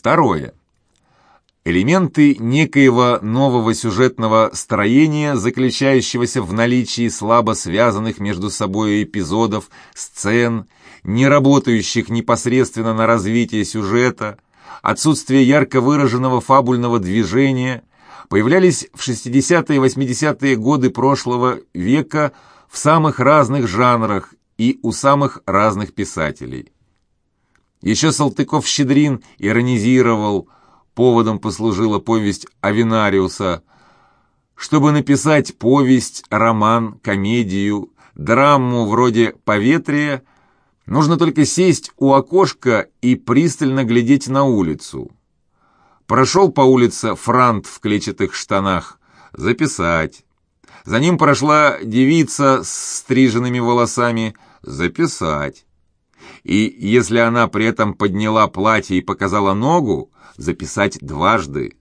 Второе. Элементы некоего нового сюжетного строения, заключающегося в наличии слабо связанных между собой эпизодов, сцен, не работающих непосредственно на развитие сюжета, отсутствие ярко выраженного фабульного движения, появлялись в 60-е и 80-е годы прошлого века в самых разных жанрах и у самых разных писателей. Еще Салтыков-Щедрин иронизировал, поводом послужила повесть Авинариуса, чтобы написать повесть, роман, комедию, драму вроде «Поветрия», нужно только сесть у окошка и пристально глядеть на улицу. Прошел по улице франт в клетчатых штанах. Записать. За ним прошла девица с стриженными волосами. Записать. И если она при этом подняла платье и показала ногу, записать дважды.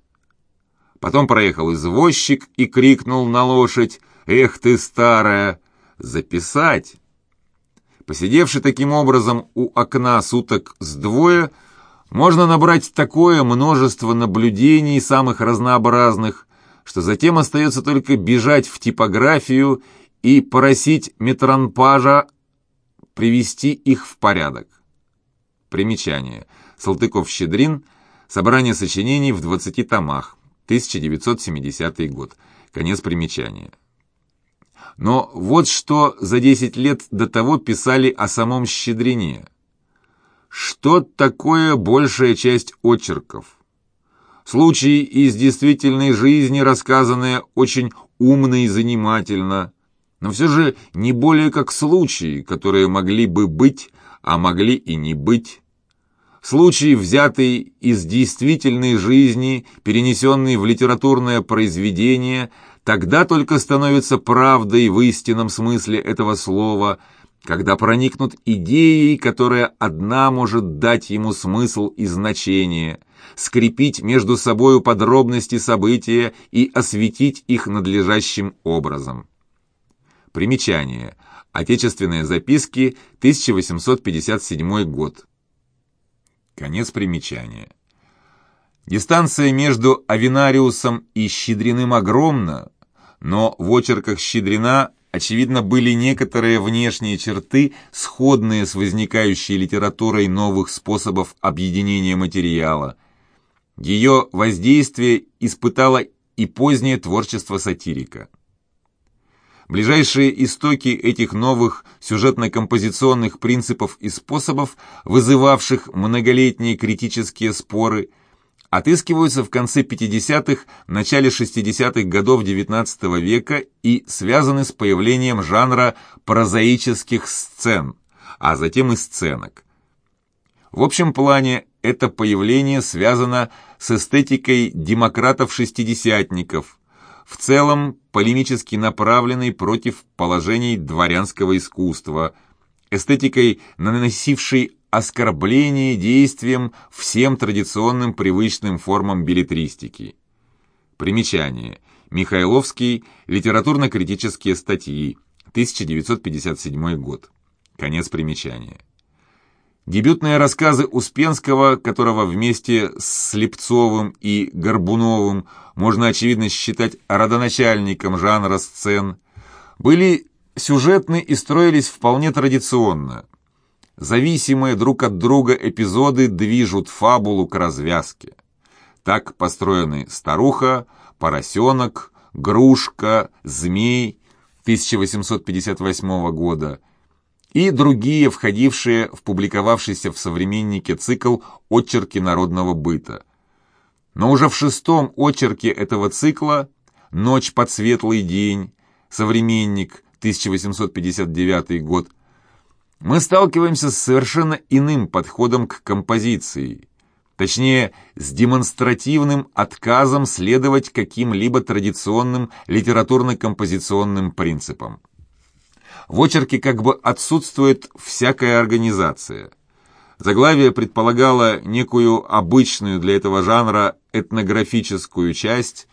Потом проехал извозчик и крикнул на лошадь «Эх ты, старая!» Записать. Посидевший таким образом у окна суток с можно набрать такое множество наблюдений самых разнообразных, что затем остается только бежать в типографию и просить метранпажа привести их в порядок. Примечание. Салтыков-Щедрин. Собрание сочинений в 20 томах. 1970 год. Конец примечания. Но вот что за 10 лет до того писали о самом Щедрине. Что такое большая часть очерков? Случаи из действительной жизни, рассказанные очень умно и занимательно, но все же не более как случаи, которые могли бы быть, а могли и не быть. Случаи, взятые из действительной жизни, перенесенные в литературное произведение, тогда только становятся правдой в истинном смысле этого слова – когда проникнут идеей, которая одна может дать ему смысл и значение, скрепить между собою подробности события и осветить их надлежащим образом. Примечание. Отечественные записки, 1857 год. Конец примечания. Дистанция между Авинариусом и Щедриным огромна, но в очерках Щедрина очевидно, были некоторые внешние черты, сходные с возникающей литературой новых способов объединения материала. Ее воздействие испытало и позднее творчество сатирика. Ближайшие истоки этих новых сюжетно-композиционных принципов и способов, вызывавших многолетние критические споры, отыскиваются в конце 50-х, начале 60-х годов XIX века и связаны с появлением жанра прозаических сцен, а затем и сценок. В общем плане это появление связано с эстетикой демократов-шестидесятников, в целом полемически направленной против положений дворянского искусства, эстетикой, наносившей оскорбление действием всем традиционным привычным формам билетристики. Примечание. Михайловский. Литературно-критические статьи. 1957 год. Конец примечания. Дебютные рассказы Успенского, которого вместе с Слепцовым и Горбуновым можно очевидно считать родоначальником жанра сцен, были сюжетны и строились вполне традиционно – Зависимые друг от друга эпизоды движут фабулу к развязке. Так построены «Старуха», «Поросенок», «Грушка», «Змей» 1858 года и другие, входившие в публиковавшийся в «Современнике» цикл «Очерки народного быта». Но уже в шестом очерке этого цикла «Ночь под светлый день», «Современник», 1859 год, мы сталкиваемся с совершенно иным подходом к композиции, точнее, с демонстративным отказом следовать каким-либо традиционным литературно-композиционным принципам. В очерке как бы отсутствует всякая организация. Заглавие предполагало некую обычную для этого жанра этнографическую часть,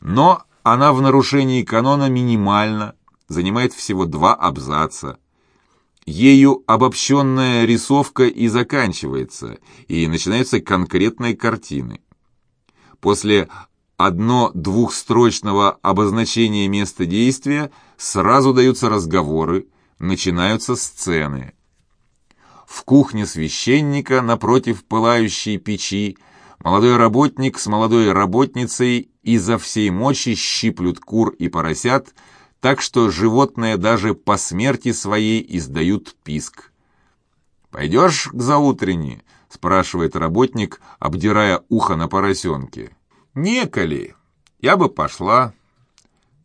но она в нарушении канона минимальна, занимает всего два абзаца. ею обобщенная рисовка и заканчивается, и начинаются конкретные картины. После одно-двухстрочного обозначения места действия сразу даются разговоры, начинаются сцены. В кухне священника напротив пылающей печи молодой работник с молодой работницей изо всей мочи щиплют кур и поросят, так что животные даже по смерти своей издают писк. «Пойдешь к заутренне?» — спрашивает работник, обдирая ухо на поросенке. «Неколи. Я бы пошла».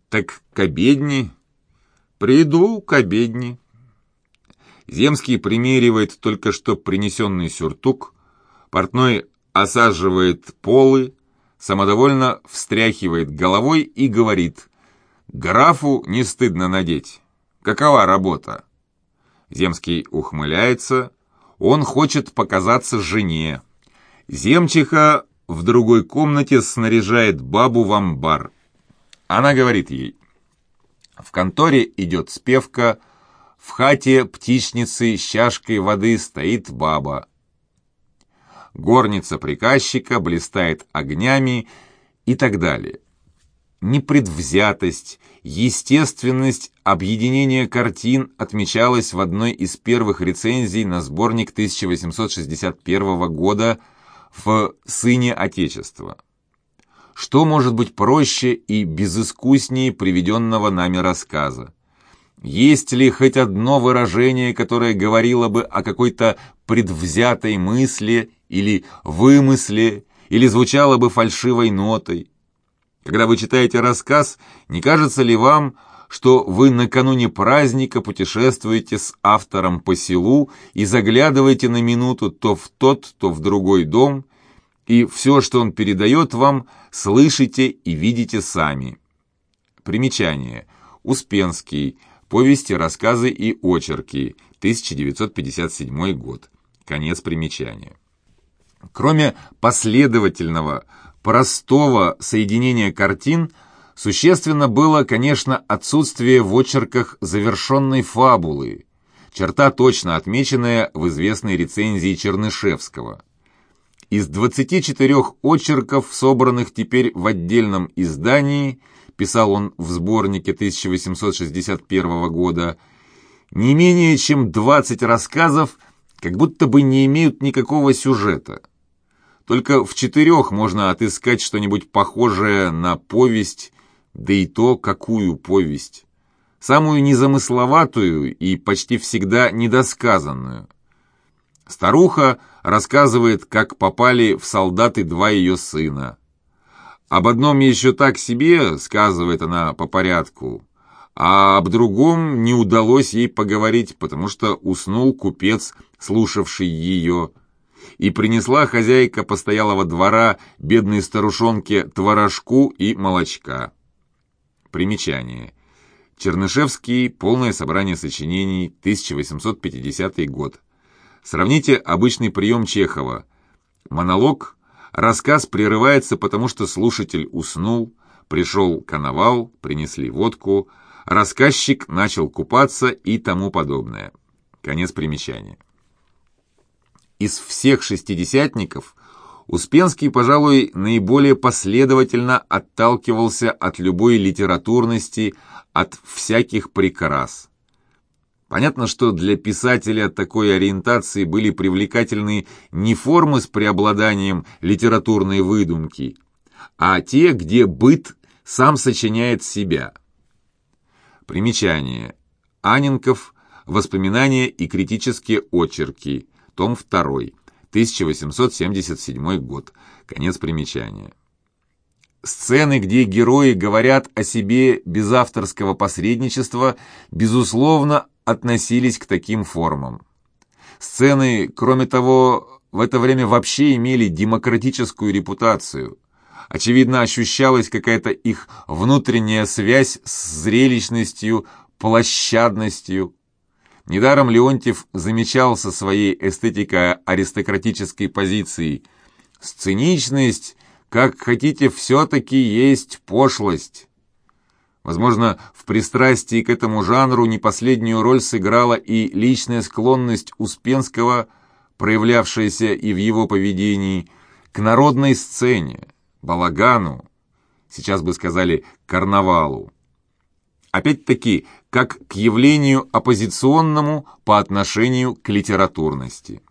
«Так к обедни?» «Приду к обедни». Земский примеривает только что принесенный сюртук, портной осаживает полы, самодовольно встряхивает головой и говорит «Графу не стыдно надеть. Какова работа?» Земский ухмыляется, он хочет показаться жене. Земчиха в другой комнате снаряжает бабу в амбар. Она говорит ей, в конторе идет спевка, в хате птичницы с чашкой воды стоит баба. Горница приказчика блистает огнями и так далее. Непредвзятость, естественность объединения картин отмечалась в одной из первых рецензий на сборник 1861 года в «Сыне Отечества». Что может быть проще и безыскуснее приведенного нами рассказа? Есть ли хоть одно выражение, которое говорило бы о какой-то предвзятой мысли или вымысле, или звучало бы фальшивой нотой? Когда вы читаете рассказ, не кажется ли вам, что вы накануне праздника путешествуете с автором по селу и заглядываете на минуту то в тот, то в другой дом, и все, что он передает вам, слышите и видите сами. Примечание. Успенский. Повести, рассказы и очерки. 1957 год. Конец примечания. Кроме последовательного, простого соединения картин, существенно было, конечно, отсутствие в очерках завершенной фабулы, черта точно отмеченная в известной рецензии Чернышевского. Из 24 очерков, собранных теперь в отдельном издании, писал он в сборнике 1861 года, не менее чем 20 рассказов как будто бы не имеют никакого сюжета – только в четырех можно отыскать что-нибудь похожее на повесть, да и то, какую повесть. Самую незамысловатую и почти всегда недосказанную. Старуха рассказывает, как попали в солдаты два ее сына. Об одном еще так себе, сказывает она по порядку, а об другом не удалось ей поговорить, потому что уснул купец, слушавший ее, и принесла хозяйка постоялого двора бедной старушонке творожку и молочка. Примечание. Чернышевский. Полное собрание сочинений. 1850 год. Сравните обычный прием Чехова. Монолог. Рассказ прерывается, потому что слушатель уснул, пришел коновал, принесли водку, рассказчик начал купаться и тому подобное. Конец примечания. Из всех шестидесятников Успенский, пожалуй, наиболее последовательно отталкивался от любой литературности, от всяких прикрас. Понятно, что для писателя такой ориентации были привлекательны не формы с преобладанием литературной выдумки, а те, где быт сам сочиняет себя. Примечание. Аненков. Воспоминания и критические очерки том 2, 1877 год, конец примечания. Сцены, где герои говорят о себе без авторского посредничества, безусловно, относились к таким формам. Сцены, кроме того, в это время вообще имели демократическую репутацию. Очевидно, ощущалась какая-то их внутренняя связь с зрелищностью, площадностью, Недаром Леонтьев замечал со своей эстетико-аристократической позиции «Сценичность, как хотите, все-таки есть пошлость». Возможно, в пристрастии к этому жанру не последнюю роль сыграла и личная склонность Успенского, проявлявшаяся и в его поведении, к народной сцене, балагану, сейчас бы сказали карнавалу. Опять-таки, как к явлению оппозиционному по отношению к литературности.